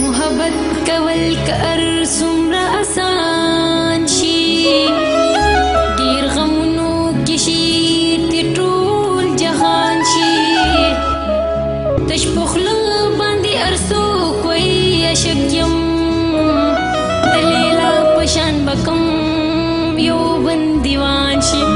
محبت کول کر سمرا آسان شي ډیر غمونو کې شي ټول جهان شي تشپخل باندې ارسو کوئی اشکیم دلیلا پشان بکم یو بندیوان شي